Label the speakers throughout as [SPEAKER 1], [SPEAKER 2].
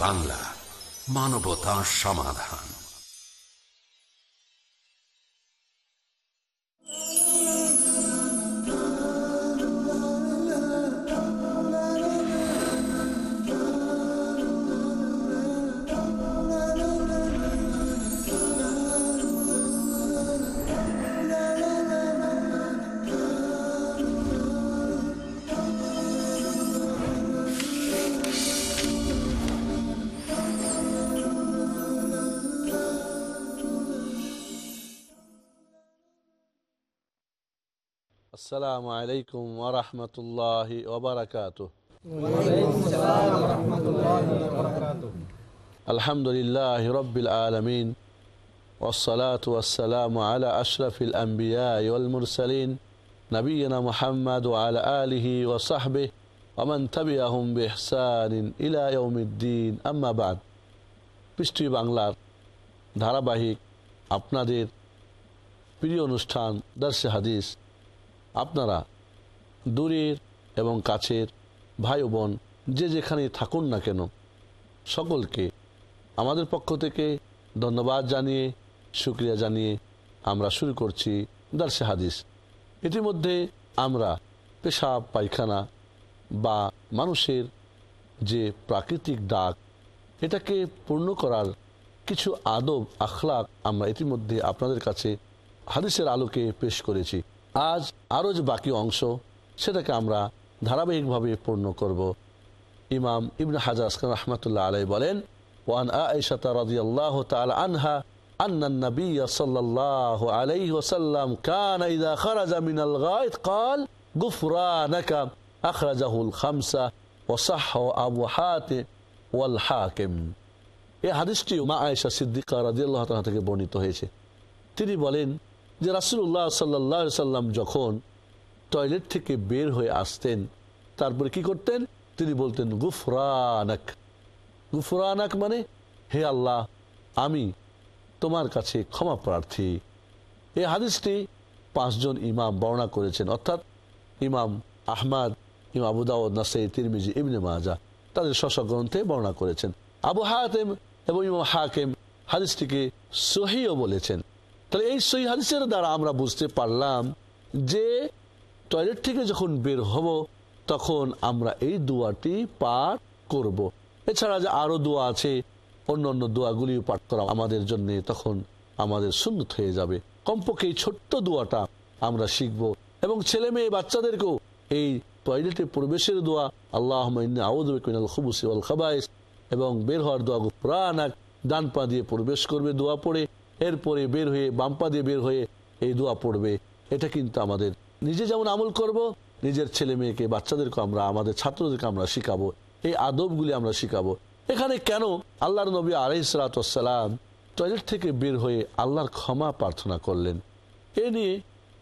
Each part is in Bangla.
[SPEAKER 1] বাংলা মানবতা সমাধান।
[SPEAKER 2] السلام عليكم ورحمة الله وبركاته الحمد لله رب العالمين والصلاة والسلام على أشرف الأنبياء والمرسلين نبينا محمد وعلى آله وصحبه ومن تبعهم بإحسان إلى يوم الدين أما بعد পৃষ্টি বাংলার ধারাবাহিক আপনাদের প্রিয় অনুষ্ঠান দর্শে হাদিস আপনারা দূরের এবং কাছের ভাই বোন, যে যেখানে থাকুন না কেন, সকলকে আমাদের পক্ষ থেকে ধন্যবাদ জানিয়ে সুক্রিয়া জানিয়ে আমরা শুরু করছি দার্সে হাদিস। ইতিমধ্যে আমরা পেশাব, পায়খানা বা মানুষের যে প্রাকৃতিক ডাক, এটাকে পূর্ণ করার কিছু আদব, আখলাক আমরা ইতিমধ্যে আপনাদের কাছে হাদিসের আলোকে পেশ করেছি। আজ আরও যে বাকি অংশ সেটাকে আমরা ধারাবাহিকভাবে পূর্ণ করব ইমাম ইবন হাজার আসকান রহমতুল্লাহ আলাই বলেন ওয়ান আয়েশাতা রাদিয়াল্লাহু তাআলা আনহা أن النبي صلى الله عليه وسلم كان إذا خرج من الغائط قال غفرانك أخرجه الخمسة وصحه أبو حاتم والحاكم এই হাদিসটি মা আয়েশা সিদ্দিকা রাদিয়াল্লাহু তাআলা থেকে বর্ণিত হয়েছে তিনি বলেন যে রাসুল্লাহ সাল্লাহ সাল্লাম যখন টয়লেট থেকে বের হয়ে আসতেন, তারপরে কি করতেন? তিনি বলতেন, গুফরানাক। গুফরানাক মানে হে আল্লাহ, আমি তোমার কাছে ক্ষমা প্রার্থী। এই হাদিসটি পাঁচজন ইমাম বর্ণনা করেছেন, অর্থাৎ ইমাম আহমাদ, ইমাম আবুদাউদ নাসাই, তিরমিজি, ইবনে মাজা তাদের শশ গ্রন্থে বর্ণনা করেছেন। আবু হাতেম এবং ইমাম হাকেম হাদিসটিকে সহিও বলেছেন। তাহলে এই সই হাদিসের দ্বারা আমরা বুঝতে পারলাম যে টয়লেট থেকে যখন বের হব, তখন আমরা এই দোয়াটি পাঠ করব। এছাড়া যে আরও দোয়া আছে, অন্য অন্য দোয়াগুলিও পাঠ করা আমাদের জন্য তখন আমাদের সুন্নত হয়ে যাবে কমপক্ষে এই ছোট্ট দোয়াটা আমরা শিখব এবং ছেলে মেয়ে বাচ্চাদেরকেও এই টয়লেটে প্রবেশের দোয়া আল্লাহ আউদ্দিনাল খুবুসি আল এবং বের হওয়ার দোয়া প্রাণাক ডান পা দিয়ে প্রবেশ করবে দোয়া পড়ে এরপরে বের হয়ে বাম্পা দিয়ে বের হয়ে এই দোয়া পড়বে। এটা কিন্তু আমাদের। নিজে যেমন আমল করব, নিজের ছেলে মেয়েকে, বাচ্চাদেরকে আমরা, আমাদের ছাত্রদেরকে আমরা শিখাবো। এই আদবগুলি আমরা শিখাবো। এখানে কেন আল্লাহর নবী আলহিসালাম টয়লেট থেকে বের হয়ে আল্লাহর ক্ষমা প্রার্থনা করলেন? এ নিয়ে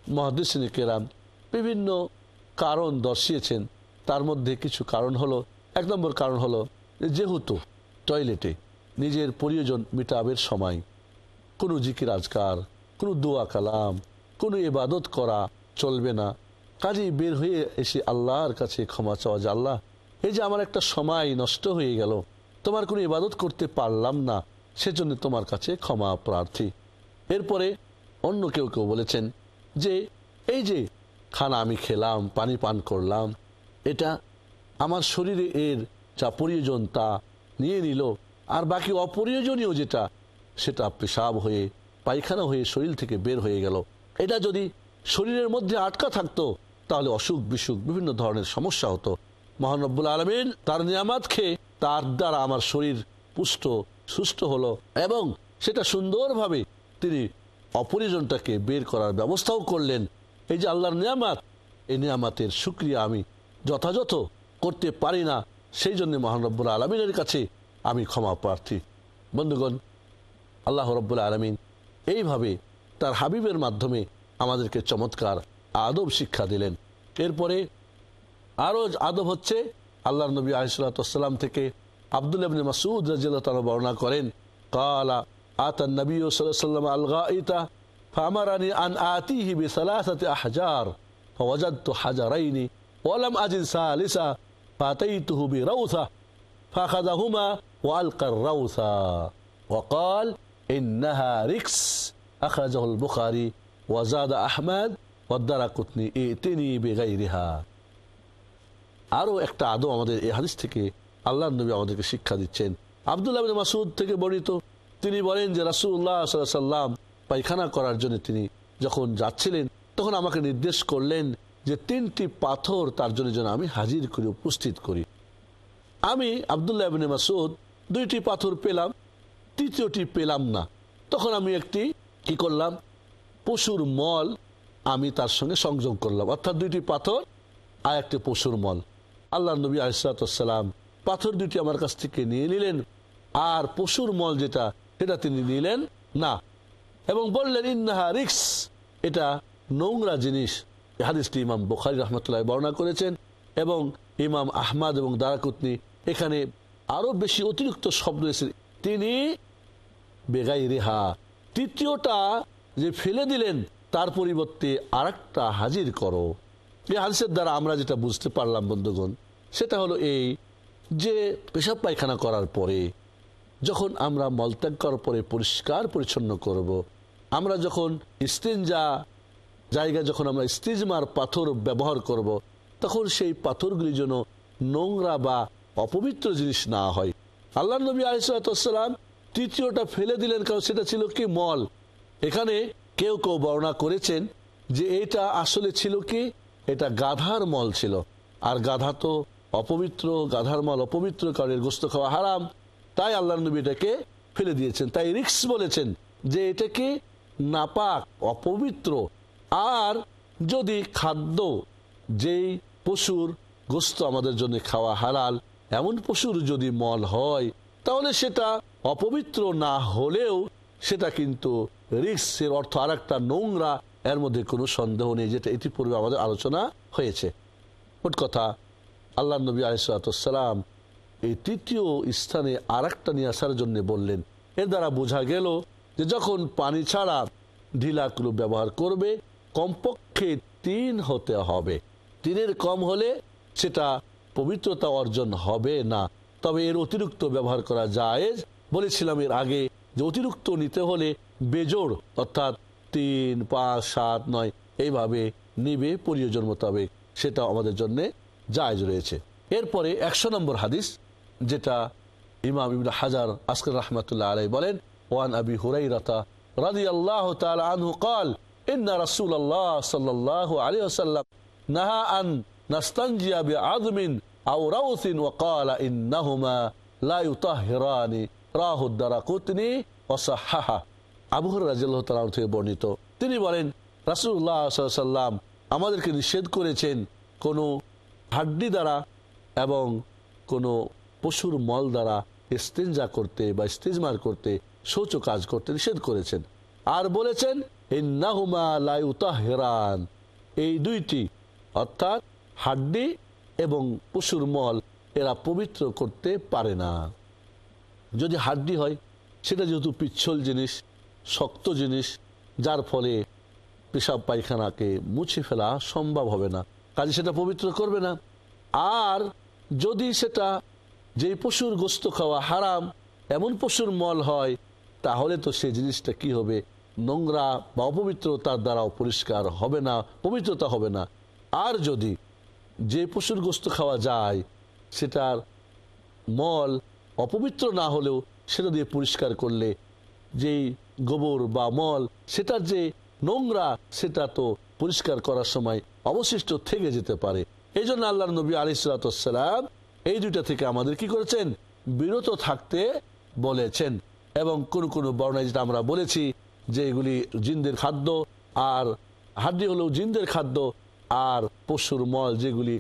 [SPEAKER 2] মহাদিসিন কেরাম বিভিন্ন কারণ দর্শিয়েছেন। তার মধ্যে কিছু কারণ হলো, এক নম্বর কারণ হলো, যেহেতু টয়লেটে নিজের প্রয়োজন মিটাবের সময় কোনো জিকির আজকার, কোনো দোয়া কালাম, কোনো ইবাদত করা চলবে না। কাজেই বের হয়ে এসে আল্লাহর কাছে ক্ষমা চাওয়া যে, আল্লাহ, এই যে আমার একটা সময় নষ্ট হয়ে গেল, তোমার কোনো ইবাদত করতে পারলাম না, সেজন্য তোমার কাছে ক্ষমা প্রার্থী। এরপরে অন্য কেউ কেউ বলেছেন যে, এই যে, খানা আমি খেলাম, পানি পান করলাম, এটা আমার শরীরে এর যা প্রয়োজন তা নিয়ে নিল, আর বাকি অপ্রয়োজনীয় যেটা সেটা পেশাব হয়ে, পায়খানা হয়ে শরীর থেকে বের হয়ে গেল। এটা যদি শরীরের মধ্যে আটকা থাকতো, তাহলে অসুখ বিসুখ বিভিন্ন ধরনের সমস্যা হতো। মহানব্বুল আলমিন তার নিয়ামাত খেয়ে, তার দ্বারা আমার শরীর পুষ্ট, সুস্থ হলো এবং সেটা সুন্দরভাবে তিনি অপরিজনটাকে বের করার ব্যবস্থাও করলেন। এই যে আল্লাহর নিয়ামাত, এই নিয়ামাতের সুক্রিয়া আমি যথাযথ করতে পারি না। সেই জন্য মহানব্বুল আলমিনের কাছে আমি ক্ষমা প্রার্থী। বন্ধুগণ আল্লাহ রব্বুল আলমিন এইভাবে তার হাবিবের মাধ্যমে আমাদেরকে চমৎকার আদব শিক্ষা দিলেন এরপরে আরও আদব হচ্ছে আল্লাহ নবী আলিসাল্লাম থেকে আব্দুল আবিন মাসুদ রাজিল্লাহ তালা বর্ণনা করেন কালা আতা নবী সাল্লাম আলগা ইতা فأمرني أن آتيه بثلاثة أحجار فوجدت حجرين ولم أجد ثالثا فأتيته بروثة ফাখাযাহুমা ওয়ালকা الراوثا وقال তিনি একটা আমাদের এই হাদিস থেকে আল্লাহ নবী আমাদেরকে শিক্ষা দিচ্ছেন। আবদুল্লাহ মাসুদ থেকে বর্ণিত, তিনি বলেন যে রাসুল্লাহ সাল্লাম পায়খানা করার জন্য তিনি যখন যাচ্ছিলেন, তখন আমাকে নির্দেশ করলেন যে তিনটি পাথর তার জন্য যেন আমি হাজির করে উপস্থিত করি। আমি আবদুল্লাহ মাসুদ দুইটি পাথর পেলাম তৃতীয়টি পেলাম না। তখন আমি একটি কি করলাম? পশুর মল আমি তার সঙ্গে সংযোগ করলাম। অর্থাৎ দুইটি পাথর আর একটি পশুর মল। আল্লাহ নবী আলিসালাম পাথর দুটি আমার কাছ থেকে নিয়ে নিলেন আর পশুর মল যেটা, সেটা তিনি নিলেন না। এবং বললেন, ইন্নাহা রিক্স। এটা নোংরা জিনিস। হাদিসটি ইমাম বুখারি রহমতুল্লাহ বর্ণনা করেছেন এবং ইমাম আহমাদ এবং দারাকুতনি এখানে আরও বেশি অতিরিক্ত শব্দ এসে তিনি বেগাই রেহা তৃতীয়টা, যে ফেলে দিলেন, তার পরিবর্তে আরেকটা হাজির করো এই হাদিসের দ্বারা আমরা যেটা বুঝতে পারলাম, বন্ধুগণ, সেটা হলো এই যে পেশাব পায়খানা করার পরে, যখন আমরা মলত্যাগ করার পরে পরিষ্কার পরিচ্ছন্ন করব। আমরা যখন স্টেঞ্জা জায়গায় যখন আমরা স্টিজমার পাথর ব্যবহার করব। তখন সেই পাথরগুলি যেন নোংরা বা অপবিত্র জিনিস না হয় আল্লাহ নবী আলিসাল্লাম তৃতীয়টা ফেলে দিলেন কারণ সেটা ছিল কি মল। এখানে কেউ কেউ বর্ণনা করেছেন যে এটা আসলে ছিল কি, এটা গাধার মল ছিল। আর গাধা তো অপবিত্র, গাধার মল অপবিত্র, কারণ এর গোস্ত খাওয়া হারাম। তাই আল্লাহ নবী এটাকে ফেলে দিয়েছেন। তাই রিক্স বলেছেন যে এটাকে নাপাক, অপবিত্র। আর যদি খাদ্য, যেই পশুর গোস্ত আমাদের জন্য খাওয়া হালাল, এমন পশুর যদি মল হয়, তাহলে সেটা অপবিত্র না হলেও সেটা কিন্তু রিক্সের অর্থ আর একটা নোংরা, এর মধ্যে কোনো সন্দেহ নেই, যেটা ইতিপূর্বে আমাদের আলোচনা হয়েছে। মোট কথা আল্লাহ নবী আলিসাল্লাম এই তৃতীয় স্থানে আর একটা নিয়ে আসার জন্য বললেন। এর দ্বারা বোঝা গেল যে যখন পানি ছাড়া ঢিলাগুলো ব্যবহার করবে, কমপক্ষে তিন হতে হবে। তিনের কম হলে সেটা পবিত্রতা অর্জন হবে না। তবে এর অতিরিক্ত ব্যবহার করা যায় বলেছিলাম এর আগে যে অতিরিক্ত নিতে হলে বেজোড়, অর্থাৎ তিন, পাঁচ, সাত, নয়, এইভাবে নিবে প্রয়োজন মোতাবেক। সেটা আমাদের জন্য জায়জ রয়েছে। এরপরে একশো নম্বর হাদিস, যেটা ইমাম ইবুল হাজার আসকর রহমতুল্লাহ আলাই বলেন, ওয়ান আবি হুরাইরাতা রাদি আল্লাহ আনহু কাল ইন্না রাসূল আল্লাহ সাল্লাল্লাহু আলাইহি ওয়াসাল্লাম নাহা আন নাস্তানজিয়া বিআযমিন আও রাউসিন ওয়া ক্বালা ইন্নাহুমা লা ইউতাহহিরানি রাহু দারাকুতনি ওয়া সাহাহা। আবু হুরায়রা রাদিয়াল্লাহু থেকে বর্ণিত। তিনি বলেন সাল্লাল্লাহু সাল্লাম আমাদেরকে নিষেধ করেছেন কোনো হাড্ডি দ্বারা এবং কোনো পশুর মল দ্বারা ইস্তেঞ্জা করতে বা ইস্তেজমার করতে শৌচ কাজ করতে নিষেধ করেছেন। আর বলেছেন হেরান এই দুইটি, অর্থাৎ হাড্ডি এবং পশুর মল, এরা পবিত্র করতে পারে না। যদি হাড্ডি হয়, সেটা যেহেতু পিচ্ছল জিনিস, শক্ত জিনিস, যার ফলে পেশাব পায়খানাকে মুছে ফেলা সম্ভব হবে না। কাজে সেটা পবিত্র করবে না। আর যদি সেটা যেই পশুর গোস্ত খাওয়া হারাম, এমন পশুর মল হয়, তাহলে তো সেই জিনিসটা কি হবে? নোংরা বা অপবিত্রতার দ্বারাও পরিষ্কার হবে না, পবিত্রতা হবে না। আর যদি যে পশুর গোস্ত খাওয়া যায়, সেটার মল অপবিত্র না হলেও সেটা দিয়ে পরিষ্কার করলে যেই গোবর বা মল, সেটার যে নোংরা, সেটা তো পরিষ্কার করার সময় অবশিষ্ট থেকে যেতে পারে। এই জন্য আল্লাহ নবী আলিসালাম এই দুইটা থেকে আমাদের কি করেছেন? বিরত থাকতে বলেছেন। এবং কোন কোন বর্ণায় যেটা আমরা বলেছি যে এগুলি জিন্দের খাদ্য, আর হাড্ডি হলেও জিন্দের খাদ্য, আর পশুর মল যেগুলি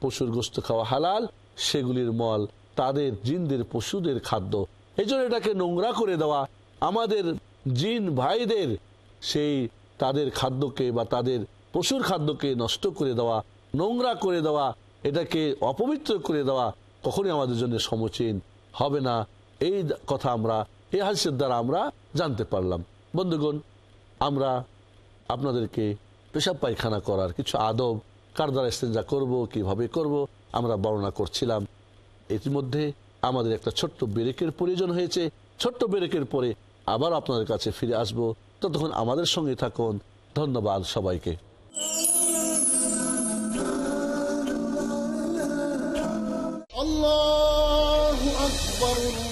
[SPEAKER 2] পশুর গোস্ত খাওয়া হালাল, সেগুলির মল তাদের জিনদের, পশুদের খাদ্য। এই এটাকে নোংরা করে দেওয়া। আমাদের জিন ভাইদের সেই তাদের খাদ্যকে বা তাদের পশুর খাদ্যকে নষ্ট করে দেওয়া, নোংরা করে দেওয়া, এটাকে অপবিত্র করে দেওয়া কখনই আমাদের জন্য সমচীন হবে না। এই কথা আমরা, এই হাসির দ্বারা আমরা জানতে পারলাম। বন্ধুগণ, আমরা আপনাদেরকে পেশাব পায়খানা করার কিছু আদব, কার দ্বারা ইস্তেঞ্জা করব, কীভাবে করব, আমরা বর্ণনা করছিলাম। ইতিমধ্যে আমাদের একটা ছোট্ট ব্রেকের প্রয়োজন হয়েছে। ছোট্ট ব্রেকের পরে আবার আপনাদের কাছে ফিরে আসব। ততক্ষণ আমাদের সঙ্গে থাকুন। ধন্যবাদ সবাইকে।
[SPEAKER 3] আল্লাহ আকবর।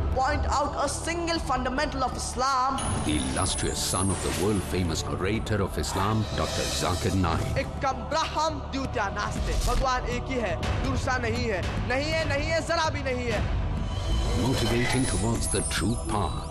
[SPEAKER 4] point out a single fundamental of Islam.
[SPEAKER 1] The illustrious son of the world-famous orator of Islam, Dr. Zakir Naik.
[SPEAKER 4] Ekam braham dutya naste. Bhagwan ek hi hai, dursa nahi hai. Nahi hai, nahi hai, zara bhi nahi hai.
[SPEAKER 1] Motivating towards the true path.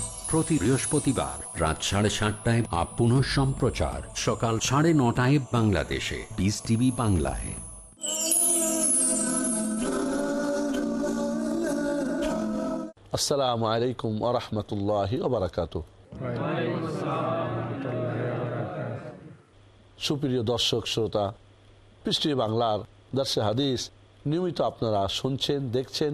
[SPEAKER 1] প্রতি বৃহস্পতিবার রাত সাড়ে সাতটায় আপ সম্প্রচার। সকাল সাড়ে নটায় বাংলাদেশে। পিস টিভি বাংলায়।
[SPEAKER 2] আসসালামু আলাইকুম আরহামতুল্লাহি ওবরাকাতু সুপ্রিয় দর্শক, শ্রোতা পৃষ্টি বাংলার দর্শে হাদিস নিয়মিত আপনারা শুনছেন, দেখছেন,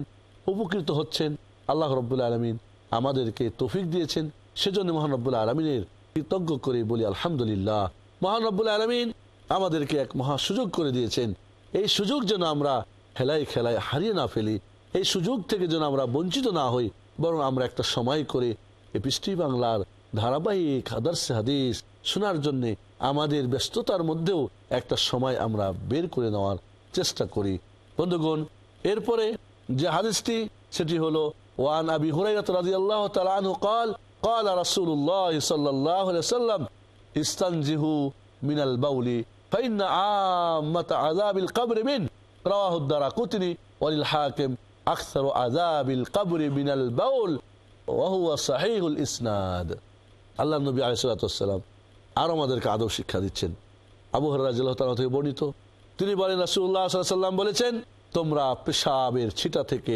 [SPEAKER 2] উপকৃত হচ্ছেন আল্লাহ রব্বুল আলমিন। আমাদেরকে তৌফিক দিয়েছেন। সেজন্য মহান রব্বুল আলমিনের কৃতজ্ঞ করে বলি আলহামদুলিল্লাহ। মহান রব্বুল আলমিন আমাদেরকে এক মহা সুযোগ করে দিয়েছেন। এই সুযোগ যেন আমরা খেলায় খেলায় হারিয়ে না ফেলি। এই সুযোগ থেকে যেন আমরা বঞ্চিত না হই। বরং আমরা একটা সময় করে এই পৃষ্টি বাংলার ধারাবাহিক আদর্শে হাদিস শোনার জন্য আমাদের ব্যস্ততার মধ্যেও একটা সময় আমরা বের করে নেওয়ার চেষ্টা করি। বন্ধুগণ, এরপরে যে হাদিসটি, সেটি হলো ওয়ান আবি হুরাইরাত রাদিয়াল্লাহু তাআলা আনহু قال قال رسول الله صلى الله عليه وسلم استنزهوا من البول فإن عامة عذاب القبر منه رواه الدرقطني وللحاكم أكثر عذاب القبر من البول وهو صحيح الإسناد আল্লাহ নবী আলিসাল্লাম আর আমাদেরকে আদব শিক্ষা দিচ্ছেন আবু হরাজ থেকে বর্ণিত তিনি বলেন রাসুল্লাহ সাল্লাম বলেছেন তোমরা পেশাবের ছিটা থেকে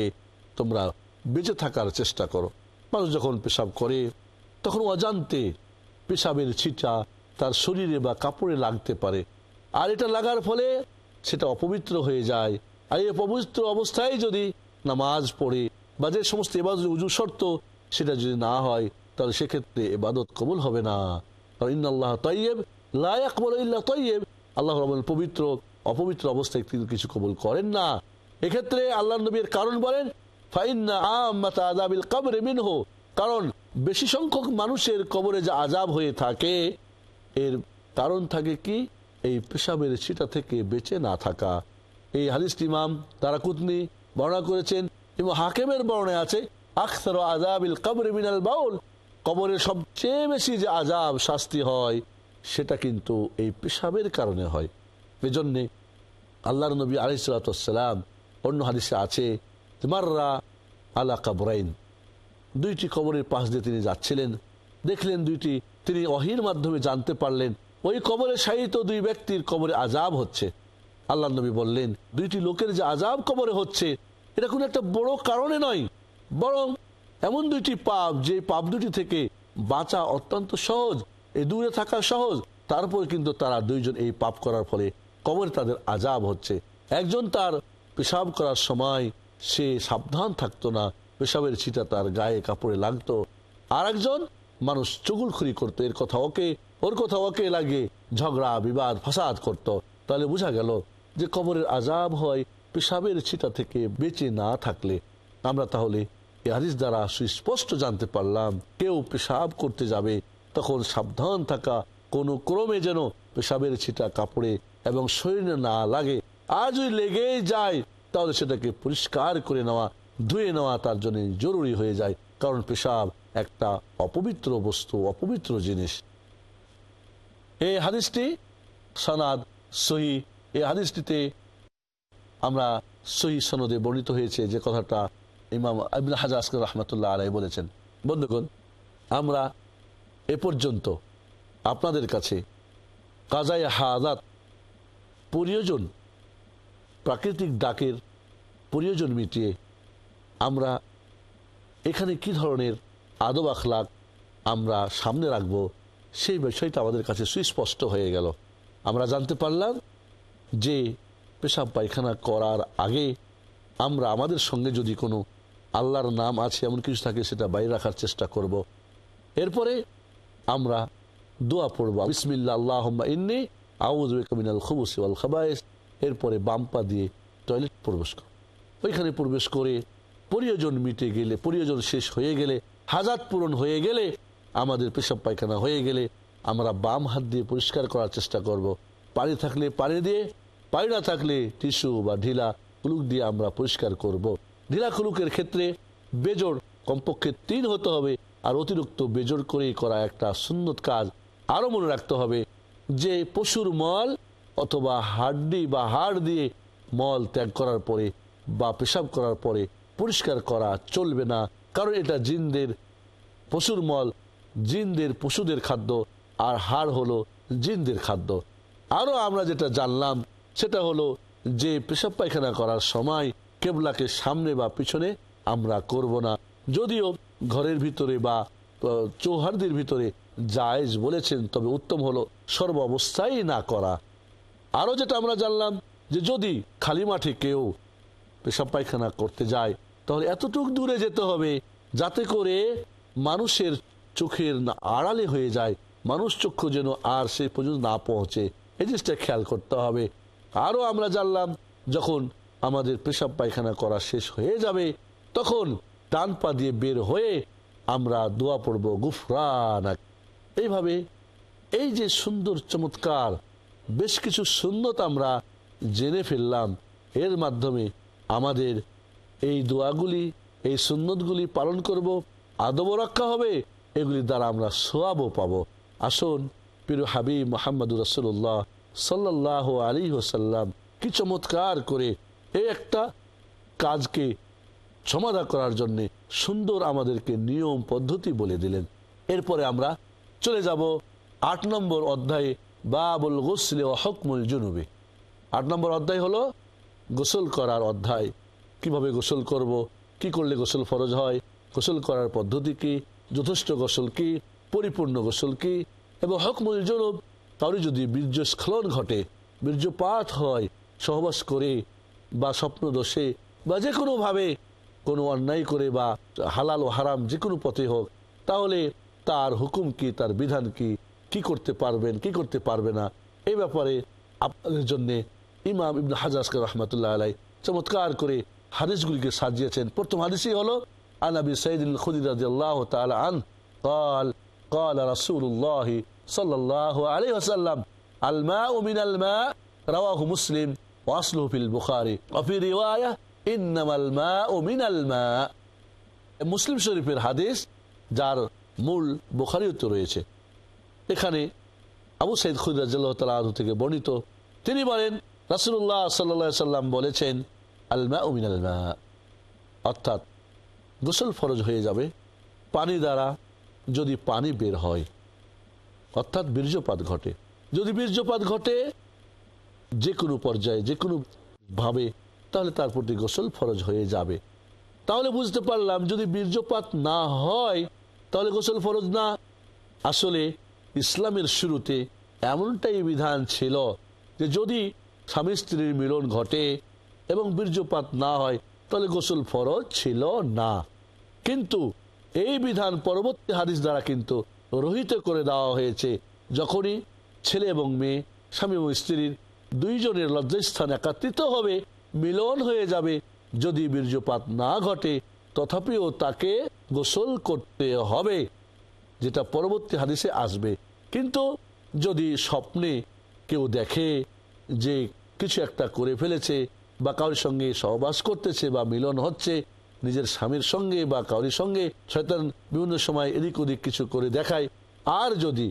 [SPEAKER 2] তোমরা বেঁচে থাকার চেষ্টা করো। মানুষ যখন পেশাব করে, তখন অজান্তে পেশাবের ছিটা তার শরীরে বা কাপড়ে লাগতে পারে। আর এটা লাগার ফলে সেটা অপবিত্র হয়ে যায়। আর এই অপবিত্র অবস্থায় যদি নামাজ পড়ে বা যে সমস্ত এবাদত উজু শর্ত সেটা যদি না হয়, তাহলে সেক্ষেত্রে এবাদত কবুল হবে না। কারণ ইন্নআল্লাহ তৈয়ব লায়াক বলে ইল্লাহ তৈয়ব আল্লাহ রহমান পবিত্র, অপবিত্র অবস্থায় তিনি কিছু কবুল করেন না। এক্ষেত্রে আল্লাহ নবীর কারণ বলেন আযাবিল কবরে মিনহু। কারণ বেশি সংখ্যক মানুষের কবরে যে আজাব হয়ে থাকে, এর কারণ থাকে কি? এই পেশাবের ছিটা থেকে বেঁচে না থাকা। এই হাদিস ইমাম তারাকুতনি বর্ণনা করেছেন। এবং হাকেমের বর্ণায় আছে আখতার আজাবিল কবর মিনাল বাউল। কবরের সবচেয়ে বেশি যে আজাব শাস্তি হয়, সেটা কিন্তু এই পেশাবের কারণে হয়। এজন্যে আল্লাহর নবী আলিসাল্লাম অন্য হাদিসে আছে মাররা আলা কাবরাইন দুইটি কবরের পাশ দিয়ে তিনি যাচ্ছিলেন। দেখলেন দুইটি, তিনি অহির মাধ্যমে জানতে পারলেন। ওই কবরে শায়িত দুই ব্যক্তির কবরে আজাব হচ্ছে। আল্লাহ নবী বললেন, দুইটি লোকের যে আজাব কবরে হচ্ছে, এটা কোনো একটা বড় কারণে নয়। বরং এমন দুইটি পাপ, যে পাপ দুটি থেকে বাঁচা অত্যন্ত সহজ এই দূরে থাকা সহজ। তারপর কিন্তু তারা দুইজন এই পাপ করার ফলে কবরে তাদের আজাব হচ্ছে। একজন তার পেশাব করার সময় সে সাবধান থাকতো না। পেশাবের ছিটা তার গায়ে কাপড়ে লাগতো। আর একজন মানুষ চুগুলখুরি করতো। এর কথা ওকে, ওর কথা ওকে লাগে ঝগড়া, বিবাদ, ফাসাদ করত। তাহলে বোঝা গেল যে কবরের আজাব হয় পেশাবের ছিটা থেকে বেঁচে না থাকলে। আমরা তাহলে এ হাদিস দ্বারা সুস্পষ্ট জানতে পারলাম, কেউ পেশাব করতে যাবে, তখন সাবধান থাকা কোনো ক্রমে যেন পেশাবের ছিটা কাপড়ে এবং শরীরে না লাগে আর যদি লেগেই যায়। তাহলে সেটাকে পরিষ্কার করে নেওয়া, ধুয়ে নেওয়া তার জন্য জরুরি হয়ে যায়। কারণ পেশাব একটা অপবিত্র বস্তু, অপবিত্র জিনিস। এই হাদিসটি সনাদ সহি। এই হাদিসটিতে আমরা সহি সনদে বর্ণিত হয়েছে যে কথাটা ইমাম আবিন হাজার আসকর রহমতুল্লাহ আলাই বলেছেন। বন্ধুগণ, আমরা এ পর্যন্ত আপনাদের কাছে কাজাই হাজাত প্রয়োজন প্রাকৃতিক ডাকের প্রয়োজন মিটিয়ে আমরা এখানে কি ধরনের আদব আখলাক আমরা সামনে রাখব, সেই বিষয়টা আমাদের কাছে সুস্পষ্ট হয়ে গেল আমরা জানতে পারলাম যে পেশাব পায়খানা করার আগে আমরা আমাদের সঙ্গে যদি কোনো আল্লাহর নাম আছে, এমন কিছু থাকে, সেটা বাইরে রাখার চেষ্টা করব। এরপরে আমরা দোয়া পড়ব বিসমিল্লা আল্লাহ ইন্নি আউজমিনাল খুবুসি আল খাবায়েস এরপরে বাম্পা দিয়ে টয়লেট প্রবেশ করব ওইখানে প্রবেশ করে প্রয়োজন মিটে গেলে, প্রয়োজন শেষ হয়ে গেলে, হাজাত পূরণ হয়ে গেলে, আমাদের পেশাব পায়খানা হয়ে গেলে, আমরা বাম হাত দিয়ে পরিষ্কার করার চেষ্টা করব। পানি থাকলে পানি দিয়ে, পানি না থাকলে টিস্যু বা ঢিলা কুলুক দিয়ে আমরা পরিষ্কার করব। ঢিলা কুলুকের ক্ষেত্রে বেজোড় কমপক্ষে তিন হতে হবে, আর অতিরিক্ত বেজোড় করেই করা একটা সুন্নত কাজ আরও মনে রাখতে হবে যে পশুর মল অথবা হাড্ডি বা হাড় দিয়ে মল ত্যাগ করার পরে বা পেশাব করার পরে পরিষ্কার করা চলবে না, কারণ এটা জিনদের পশুর মল, জিনদের পশুদের খাদ্য, আর হাড় হলো জিনদের খাদ্য। আরও আমরা যেটা জানলাম, সেটা হলো যে পেশাব পায়খানা করার সময় কেবলাকে সামনে বা পিছনে আমরা করব না। যদিও ঘরের ভিতরে বা চৌহার্দির ভিতরে জায়েজ বলেছেন, তবে উত্তম হলো সর্ব অবস্থায় না করা। আরও যেটা আমরা জানলাম, যে যদি খালি মাঠে কেউ পেশাব পায়খানা করতে যায়, তাহলে এতটুক দূরে যেতে হবে যাতে করে মানুষের চোখের না আড়ালে হয়ে যায়, মানুষ চক্ষু যেন আর সে পর্যন্ত না পৌঁছে। এই জিনিসটা খেয়াল করতে হবে। আরও আমরা জানলাম, যখন আমাদের পেশাব পায়খানা করা শেষ হয়ে যাবে, তখন টান পা দিয়ে বের হয়ে আমরা দোয়া পড়ব, গুফরান এইভাবে এই যে সুন্দর, চমৎকার বেশ কিছু সুন্নত আমরা জেনে ফেললাম। এর মাধ্যমে আমাদের এই দোয়াগুলি, এই সুন্নতগুলি পালন করব, আদব রক্ষা হবে এগুলি দ্বারা আমরা সোয়াবও পাবো। আসুন পিরু হাবিব মোহাম্মদ রসুল্লাহ সাল্লাহ আলী ওসাল্লাম কি চমৎকার করে এই একটা কাজকে সমাধা করার জন্য সুন্দর আমাদেরকে নিয়ম পদ্ধতি বলে দিলেন। এরপরে আমরা চলে যাব আট নম্বর অধ্যায়ে বাবুল গোসলে ও হকমুল জুনুবে। আট নম্বর অধ্যায় হলো গোসল করার অধ্যায়। কীভাবে গোসল করব? কি করলে গোসল ফরজ হয়? গোসল করার পদ্ধতি কি? যথেষ্ট গোসল কি? পরিপূর্ণ গোসল কি? এবং হকমুল জনব কারও যদি বীর্যস্খলন ঘটে, বীর্যপাত হয়, সহবাস করে, বা স্বপ্ন দোষে বা যে কোনোভাবে কোনো অন্যায় করে, বা হালাল ও হারাম যে কোনো পথে হোক, তাহলে তার হুকুম কি? তার বিধান কি? কি করতে পারবেন কি করতে পারবে না এই ব্যাপারে আপনাদের জন্য ইমাম ইবন হাজাজকে রহমতুল্লাহ আলাই চমৎকার করে হাদিসগুলিকে সাজিয়েছেন প্রথম হাদিসই হলো আনাবি সঈদুল খুদির রাদিয়াল্লাহু তাআলা আন قال قال رسول الله صلى الله عليه وسلم الماء من الماء رواه مسلم واصله في البخاري وفي روايه انما الماء من الماء মুসলিম শরীফের হাদিস যার মূল বুখারিতে রয়েছে এখানে আবু সাইদ খুদাজ্লাহ তালা থেকে বর্ণিত। তিনি বলেন রাসুল্লাহ সাল্লা সাল্লাম বলেছেন আলমা উমিন আলমা অর্থাৎ গোসল ফরজ হয়ে যাবে। পানি দ্বারা যদি পানি বের হয়, অর্থাৎ বীর্যপাত ঘটে। যদি বীর্যপাত ঘটে যে কোনো পর্যায়ে যে কোনো ভাবে, তাহলে তার প্রতি গোসল ফরজ হয়ে যাবে। তাহলে বুঝতে পারলাম, যদি বীর্যপাত না হয়, তাহলে গোসল ফরজ না। আসলে ইসলামের শুরুতে এমনটাই বিধান ছিল যে যদি স্বামী স্ত্রীর মিলন ঘটে এবং বীর্যপাত না হয়, তাহলে গোসল ফরজ ছিল না। কিন্তু এই বিধান পরবর্তী হাদিস দ্বারা কিন্তু রহিত করে দেওয়া হয়েছে, যখনই ছেলে এবং মেয়ে, স্বামী এবং স্ত্রীর দুইজনের লজ্জাস্থান একাত্রিত হবে, মিলন হয়ে যাবে। যদি বীর্যপাত না ঘটে, তথাপিও তাকে গোসল করতে হবে। যেটা পরবর্তী হাদিসে আসবে। কিন্তু যদি স্বপ্নে কেউ দেখে যে কিছু একটা করে ফেলেছে বা কারোর সঙ্গে সহবাস করতেছে বা মিলন হচ্ছে, নিজের স্বামীর সঙ্গে বা কারোর সঙ্গে শয়তান বিভিন্ন সময় এদিক ওদিক কিছু করে দেখায়, আর যদি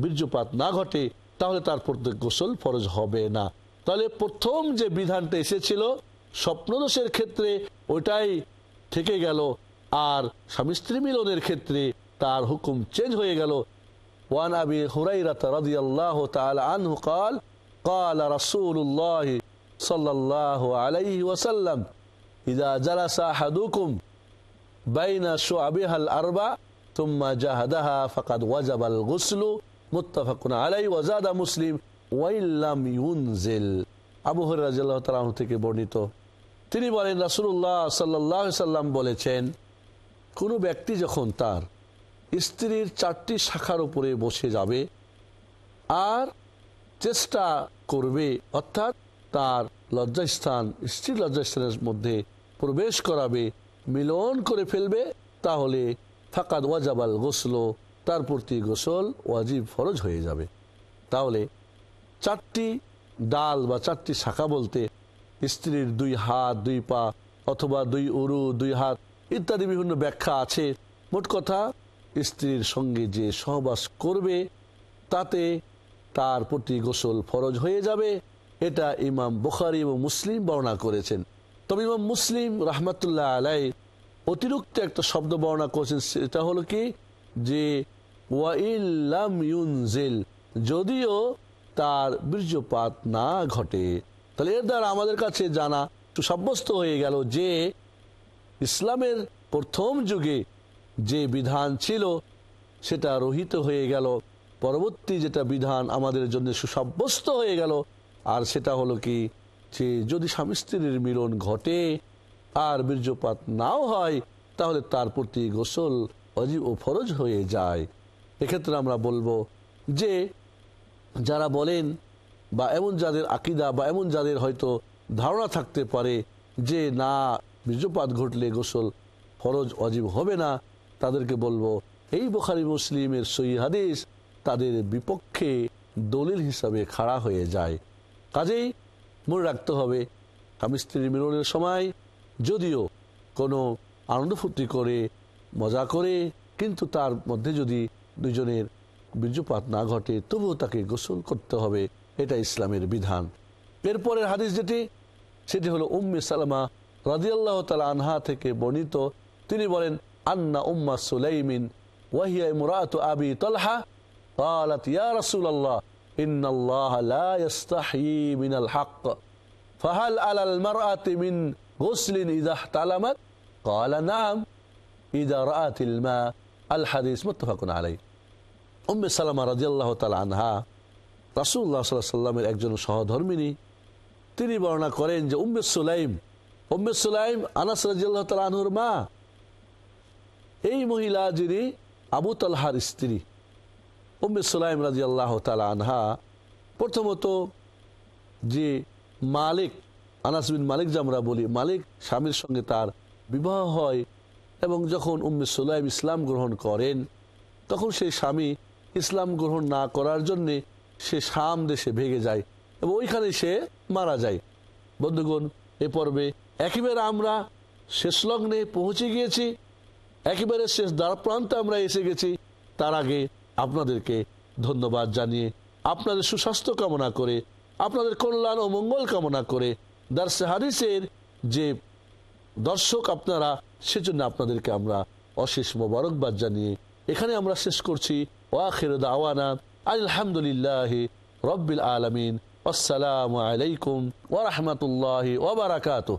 [SPEAKER 2] বীর্যপাত না ঘটে, তাহলে তার প্রত্যেক গোসল ফরজ হবে না। তাহলে প্রথম যে বিধানটা এসেছিল, স্বপ্নদোষের ক্ষেত্রে ওটাই থেকে গেল, আর স্বামী স্ত্রী মিলনের ক্ষেত্রে তার হুকুম চেঞ্জ হয়ে গেল ওয়ান আবি হুরাইরাত রাদিয়াল্লাহু তাআলা আনহু قال قال رسول الله صلى الله عليه وسلم إذا جلس أحدكم بين شعبها الأربع ثم جهدها فقد وجب الغسل متفق عليه وزاد مسلم وإن لم ينزل আবু হরাহ তালাহ থেকে বর্ণিত তিনি বলেন রাসুল্লাহ সাল্লাহ সাল্লাম বলেছেন কোনো ব্যক্তি যখন তার স্ত্রীর চারটি শাখার উপরে বসে যাবে আর চেষ্টা করবে, অর্থাৎ তার লজ্জাস্থান, স্ত্রীর লজ্জাস্থানের মধ্যে প্রবেশ করাবে, মিলন করে ফেলবে, তাহলে ফাকাদ ওয়াজাবাল গোসল, তার প্রতি গোসল ওয়াজিব ফরজ হয়ে যাবে। তাহলে চারটি ডাল বা চারটি শাখা বলতে স্ত্রীর দুই হাত, দুই পা অথবা দুই উরু, দুই হাত ইত্যাদি বিভিন্ন ব্যাখ্যা আছে। মোট কথা স্ত্রীর সঙ্গে যে সহবাস করবে, তাতে তার প্রতি গোসল ফরজ হয়ে যাবে। এটা ইমাম বুখারি এবং মুসলিম বর্ণনা করেছেন। তবে ইমাম মুসলিম রহমতুল্লাহ আলাই অতিরিক্ত একটা শব্দ বর্ণনা করেছেন, সেটা হলো কি? যে ওয়াইল্লাম ইউনজেল যদিও তার বীর্যপাত না ঘটে। তাহলে এর দ্বারা আমাদের কাছে জানা সাব্যস্ত হয়ে গেল যে, ইসলামের প্রথম যুগে যে বিধান ছিল, সেটা রহিত হয়ে গেল। পরবর্তী যেটা বিধান আমাদের জন্য সুসাব্যস্ত হয়ে গেল, আর সেটা হলো কি? যে যদি স্বামী স্ত্রীর মিলন ঘটে, আর বীর্যপাত নাও হয়, তাহলে তার প্রতি গোসল অজীব ও ফরজ হয়ে যায়। এক্ষেত্রে আমরা বলব যে, যারা বলেন, বা এমন যাদের আকিদা, বা এমন যাদের হয়তো ধারণা থাকতে পারে যে, না, বীর্যপাত ঘটলে গোসল ফরজ অজীব হবে না তাদেরকে বলব, এই বোখারি মুসলিমের সই হাদিস তাদের বিপক্ষে দলিল হিসাবে খাড়া হয়ে যায়। কাজেই মনে রাখতে হবে স্বামী স্ত্রীর মিলনের সময় যদিও কোনো আনন্দ ফুর্তি করে, মজা করে, কিন্তু তার মধ্যে যদি দুজনের বীর্যপাত না ঘটে, তবুও তাকে গোসল করতে হবে, এটা ইসলামের বিধান। এরপরের হাদিস যেটি, সেটি হলো উম্মে সালামা রাজিয়াল্লাহ তালা আনহা থেকে বর্ণিত। তিনি বলেন আন্না উম্মা সুলাইমিন ওয়াহিয়া মুরাত আবি তলহা قالت يا رسول الله إن الله لا يستحيي من الحق ফাহাল আলাল মারআতি মিন গুসলিন ইদা তালামাত قال نعم إذا رأت الماء الحديث متفق عليه উম্মে সালামা রাজিয়াল্লাহ তাল আনহা রাসুল্লাহ সাল্লাহ সাল্লামের একজন সহধর্মিনী তিনি বর্ণনা করেন যে উম্মে সুলাইম উম্মে সুলাইম আনাস রাজিয়াল্লাহ তাল আনহুর মা এই মহিলা যিনি আবু তালহার স্ত্রী, উম্মে সুলাইম রাজিয়াল্লাহ তাল আনহা, প্রথমত যে মালিক, আনাস বিন মালিক যে আমরা বলি, মালিক স্বামীর সঙ্গে তার বিবাহ হয় এবং যখন উম্মে সুলাইম ইসলাম গ্রহণ করেন, তখন সেই স্বামী ইসলাম গ্রহণ না করার জন্যে সে শাম দেশে ভেগে যায় এবং ওইখানে সে মারা যায়। বন্ধুগণ, এ পর্বে একেবারে আমরা শেষ লগ্নে পৌঁছে গিয়েছি। একেবারে শেষ দ্বার প্রান্তে আমরা এসে গেছি। তার আগে আপনাদেরকে ধন্যবাদ জানিয়ে আপনাদের সুস্বাস্থ্য কামনা করে, আপনাদের কল্যাণ ও মঙ্গল কামনা করে দার্সে হাদিসের যে দর্শক আপনারা, সেজন্য আপনাদেরকে আমরা অশেষ মোবারকবাদ জানিয়ে এখানে আমরা শেষ করছি। ওয়াখির দাওয়ানা আলহামদুলিল্লাহ রব্বিল আলমিন। আসসালামু আলাইকুম ওরহমতুল্লাহ ওবরাকাতুহ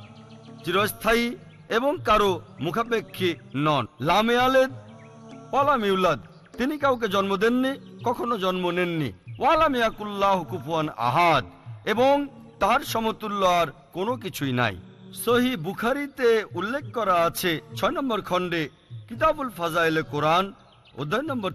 [SPEAKER 5] চিরস্থায়ী এবং কারও মুখাপেক্ষী নন। লামে আলেদ ওয়ালাম ইউলাদ তিনি কাউকে জন্ম দেননি, কখনো জন্ম নেননি। ওয়ালাম ইয়াকুল্লাহ কুফুয়ান আহাদ, এবং তার সমতুল্য আর কোনো কিছুই নাই। সহি বুখারিতে উল্লেখ করা আছে, ছয় নম্বর খণ্ডে কিতাবুল ফাজাইলে কোরআন, অধ্যায় নম্বর